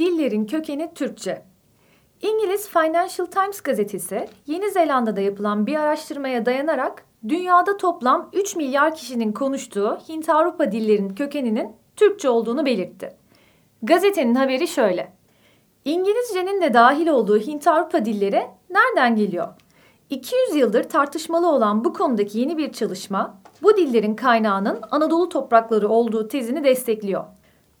Dillerin kökeni Türkçe. İngiliz Financial Times gazetesi Yeni Zelanda'da yapılan bir araştırmaya dayanarak dünyada toplam 3 milyar kişinin konuştuğu Hint-Avrupa dillerinin kökeninin Türkçe olduğunu belirtti. Gazetenin haberi şöyle. İngilizcenin de dahil olduğu Hint-Avrupa dilleri nereden geliyor? 200 yıldır tartışmalı olan bu konudaki yeni bir çalışma, bu dillerin kaynağının Anadolu toprakları olduğu tezini destekliyor.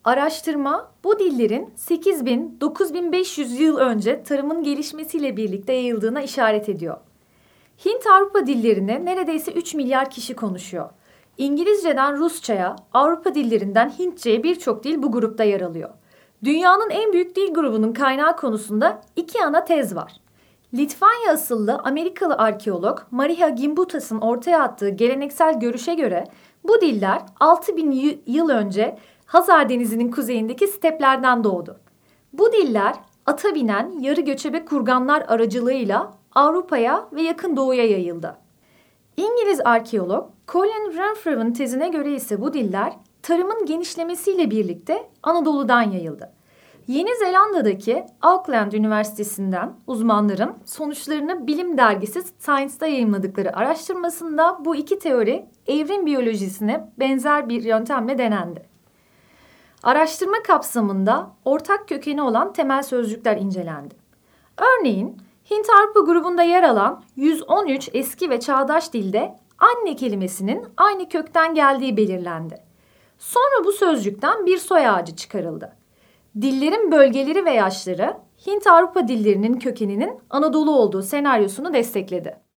Araştırma bu dillerin 8000-9500 yıl önce tarımın gelişmesiyle birlikte yayıldığına işaret ediyor. Hint-Avrupa dillerini neredeyse 3 milyar kişi konuşuyor. İngilizceden Rusça'ya, Avrupa dillerinden Hintçe'ye birçok dil bu grupta yer alıyor. Dünyanın en büyük dil grubunun kaynağı konusunda iki ana tez var. Litvanya asıllı Amerikalı arkeolog Maria Gimbutas'ın ortaya attığı geleneksel görüşe göre bu diller 6000 yıl önce Hazar Denizi'nin kuzeyindeki steplerden doğdu. Bu diller ata binen yarı göçebe kurganlar aracılığıyla Avrupa'ya ve yakın doğuya yayıldı. İngiliz arkeolog Colin Renfrew'ın tezine göre ise bu diller tarımın genişlemesiyle birlikte Anadolu'dan yayıldı. Yeni Zelanda'daki Auckland Üniversitesi'nden uzmanların sonuçlarını bilim dergisi Science'da yayınladıkları araştırmasında bu iki teori evrim biyolojisine benzer bir yöntemle denendi. Araştırma kapsamında ortak kökeni olan temel sözcükler incelendi. Örneğin Hint-Avrupa grubunda yer alan 113 eski ve çağdaş dilde anne kelimesinin aynı kökten geldiği belirlendi. Sonra bu sözcükten bir soy ağacı çıkarıldı. Dillerin bölgeleri ve yaşları Hint-Avrupa dillerinin kökeninin Anadolu olduğu senaryosunu destekledi.